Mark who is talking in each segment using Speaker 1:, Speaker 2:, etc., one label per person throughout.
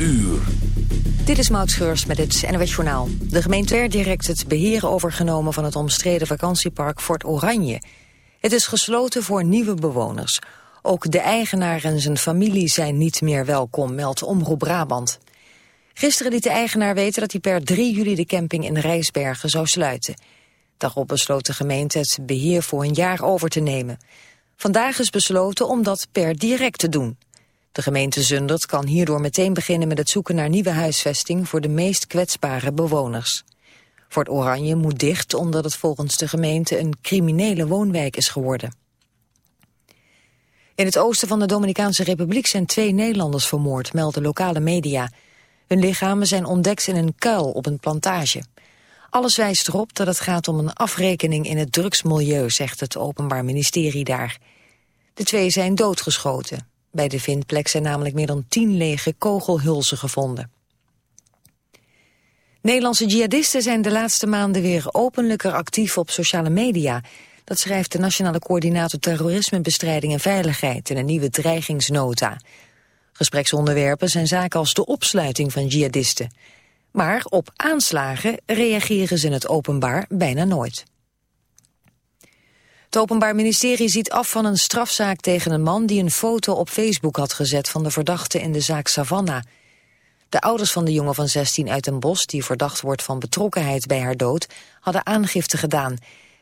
Speaker 1: uur.
Speaker 2: Dit is Maud Schreurs met het NWS Journaal. De gemeente werd direct het beheer overgenomen van het omstreden vakantiepark Fort Oranje. Het is gesloten voor nieuwe bewoners. Ook de eigenaar en zijn familie zijn niet meer welkom, meldt Omroep Brabant. Gisteren liet de eigenaar weten dat hij per 3 juli de camping in Rijsbergen zou sluiten. Daarop besloot de gemeente het beheer voor een jaar over te nemen. Vandaag is besloten om dat per direct te doen. De gemeente Zundert kan hierdoor meteen beginnen met het zoeken naar nieuwe huisvesting voor de meest kwetsbare bewoners. Fort Oranje moet dicht omdat het volgens de gemeente een criminele woonwijk is geworden. In het oosten van de Dominicaanse Republiek zijn twee Nederlanders vermoord, melden lokale media. Hun lichamen zijn ontdekt in een kuil op een plantage. Alles wijst erop dat het gaat om een afrekening in het drugsmilieu, zegt het Openbaar Ministerie daar. De twee zijn doodgeschoten. Bij de vindplek zijn namelijk meer dan tien lege kogelhulzen gevonden. Nederlandse jihadisten zijn de laatste maanden weer openlijker actief op sociale media. Dat schrijft de Nationale Coördinator Terrorismebestrijding en Veiligheid in een nieuwe dreigingsnota. Gespreksonderwerpen zijn zaken als de opsluiting van jihadisten. Maar op aanslagen reageren ze in het openbaar bijna nooit. Het Openbaar Ministerie ziet af van een strafzaak tegen een man... die een foto op Facebook had gezet van de verdachte in de zaak Savannah. De ouders van de jongen van 16 uit een bos... die verdacht wordt van betrokkenheid bij haar dood... hadden aangifte gedaan.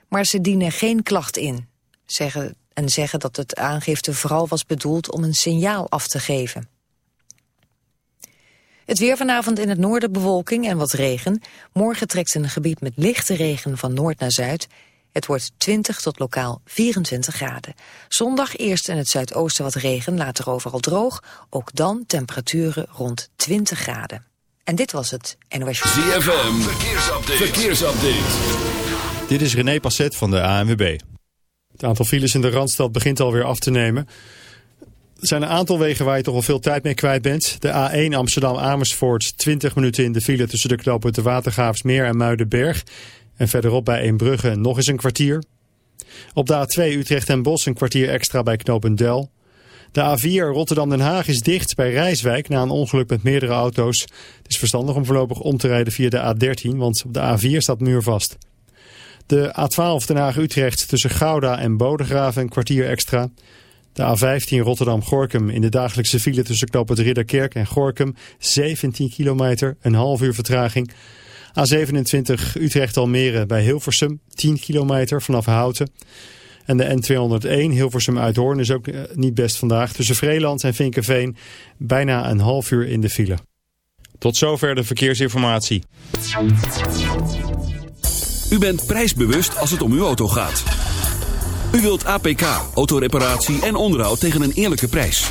Speaker 2: Maar ze dienen geen klacht in. Zeggen, en zeggen dat het aangifte vooral was bedoeld om een signaal af te geven. Het weer vanavond in het noorden bewolking en wat regen. Morgen trekt een gebied met lichte regen van noord naar zuid... Het wordt 20 tot lokaal 24 graden. Zondag eerst in het zuidoosten wat regen, later overal droog. Ook dan temperaturen rond 20 graden. En dit was het NOS
Speaker 1: ZFM, verkeersupdate. verkeersupdate.
Speaker 3: Dit is René Passet van de ANWB. Het aantal files in de Randstad begint alweer af te nemen. Er zijn een aantal wegen waar je toch al veel tijd mee kwijt bent. De A1 Amsterdam-Amersfoort, 20 minuten in de file tussen de knopen de Watergraafsmeer en Muidenberg. En verderop bij Eembrugge nog eens een kwartier. Op de A2 Utrecht en Bos een kwartier extra bij Knopendel. De A4 Rotterdam-Den Haag is dicht bij Rijswijk na een ongeluk met meerdere auto's. Het is verstandig om voorlopig om te rijden via de A13, want op de A4 staat muur vast. De A12 Den Haag-Utrecht tussen Gouda en Bodegraven een kwartier extra. De A15 Rotterdam-Gorkum in de dagelijkse file tussen Knoop het Ridderkerk en Gorkum 17 kilometer, een half uur vertraging. A27 Utrecht-Almere bij Hilversum, 10 kilometer vanaf Houten. En de N201 Hilversum Uithoorn is ook eh, niet best vandaag. Tussen Vreeland en Vinkenveen bijna een half uur in de file. Tot zover de verkeersinformatie.
Speaker 1: U bent prijsbewust als het om uw auto gaat. U wilt APK, autoreparatie en onderhoud tegen een eerlijke prijs.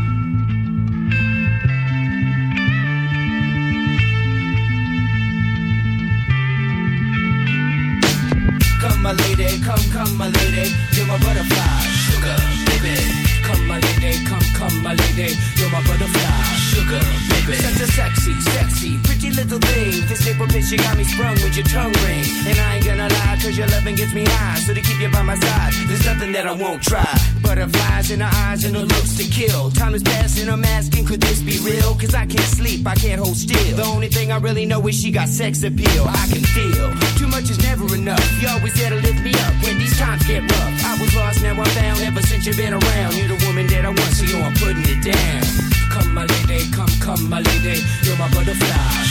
Speaker 4: Lady. You're my butterfly, sugar, baby. Such a sexy, sexy, little thing. This paper bitch, you got me sprung with your tongue ring. And I ain't gonna lie, cause your loving gets me high. So to keep you by my side, there's nothing that I won't try. Butterflies in her eyes and her looks to kill. Time is passing, I'm asking, could this be real? Cause I can't sleep, I can't hold still. The only thing I really know is she got sex appeal. I can feel too much is never enough. You always there to lift me up when these times get rough. I was lost, now I'm found ever since you've been around. You're the woman that I want, so yo, I'm putting it down. Come, my lady, come, come, my lady. You're my butterfly,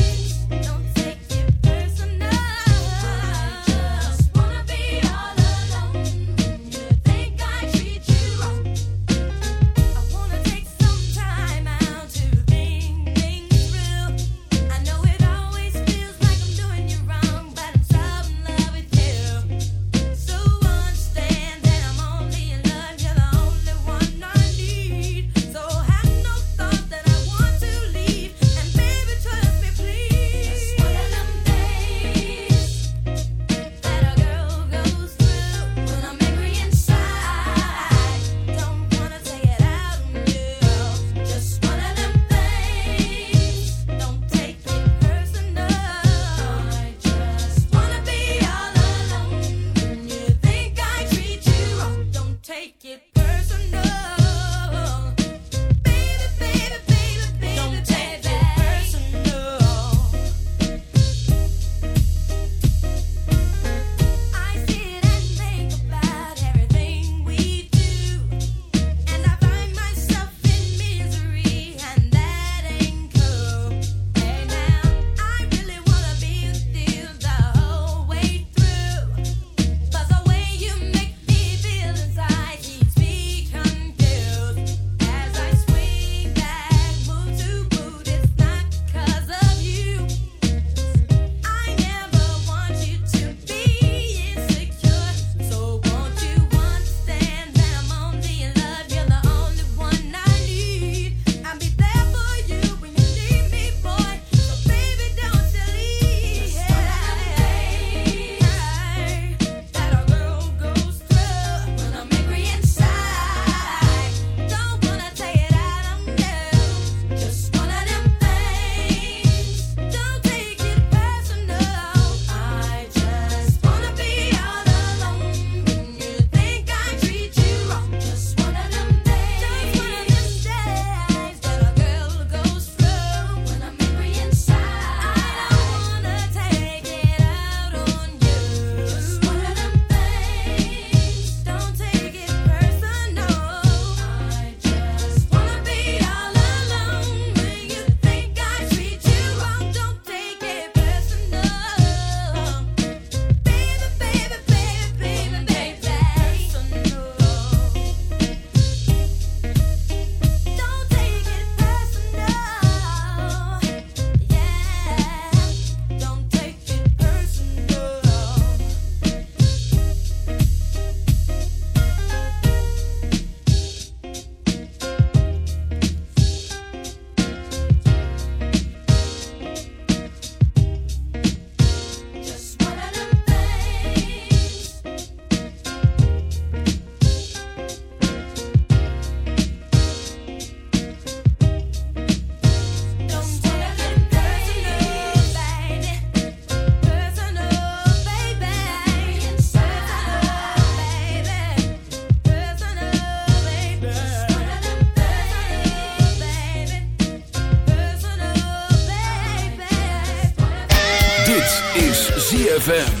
Speaker 5: ZFM.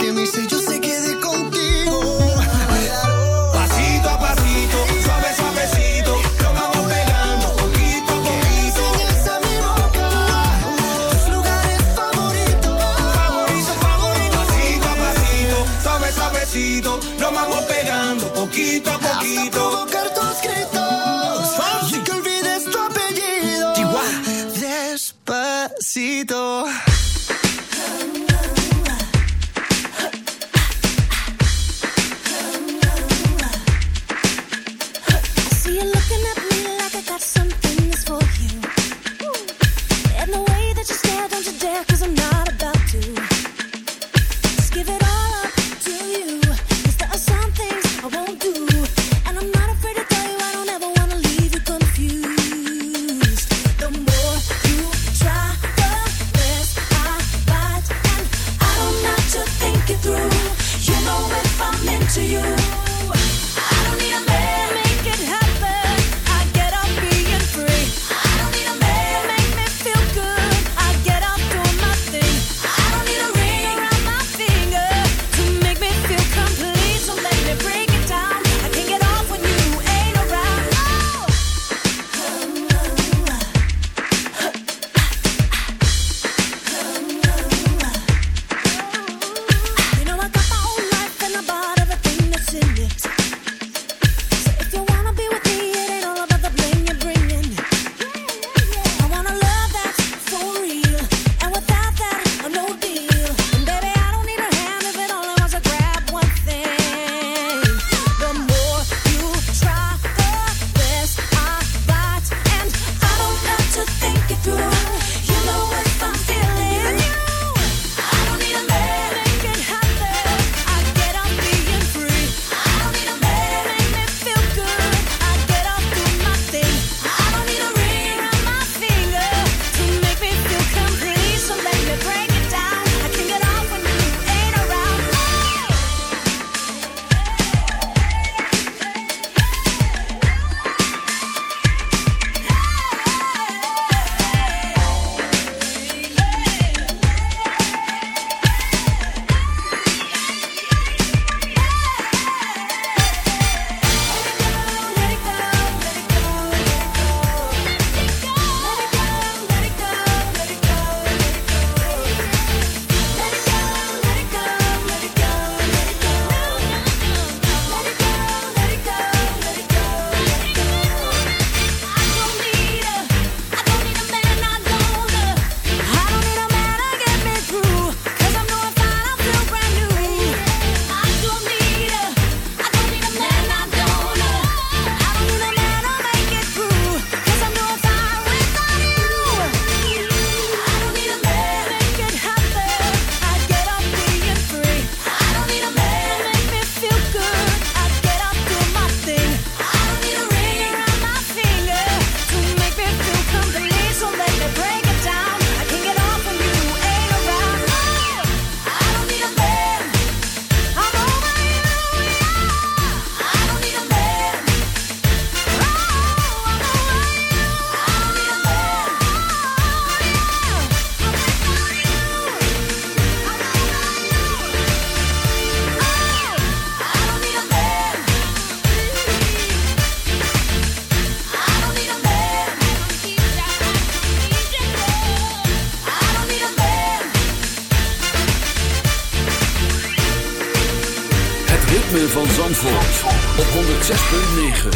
Speaker 1: Zandvoort. Op 106.9.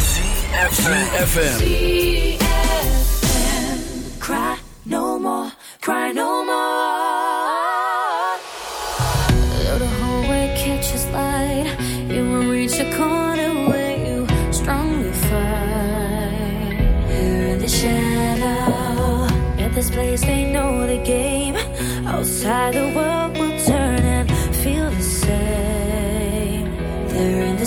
Speaker 1: FM.
Speaker 5: Cry no more, cry no more. Though the hallway catches light, you will reach a corner where you strongly fight. Here in the shadow, at this place they know the game. Outside the world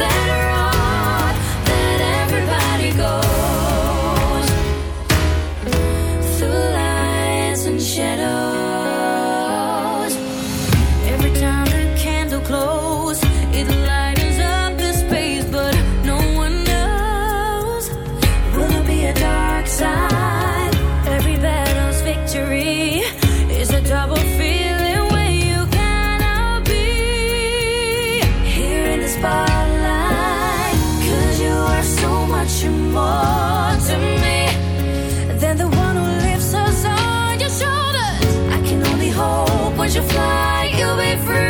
Speaker 5: walk a
Speaker 6: fly, you'll be free.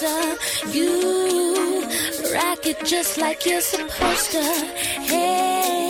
Speaker 5: Closer? You rock it just like you're supposed to. Hey,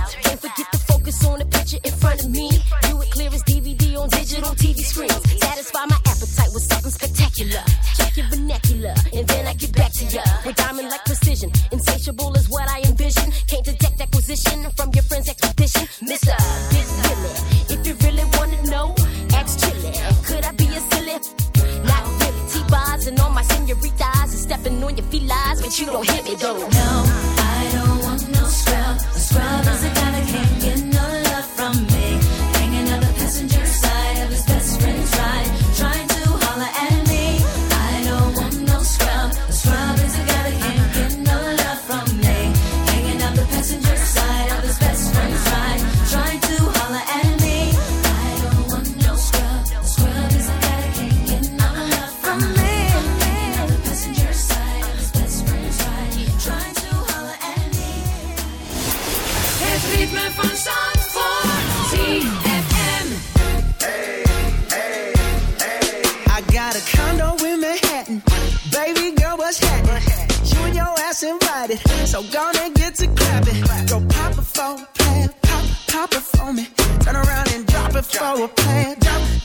Speaker 7: Got a condo in Manhattan. Baby girl, what's happening? You and your ass invited. So gonna get to clapping. Go pop it for a plan. Pop, pop a for me. Turn around and drop it for a plan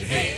Speaker 7: your
Speaker 8: head.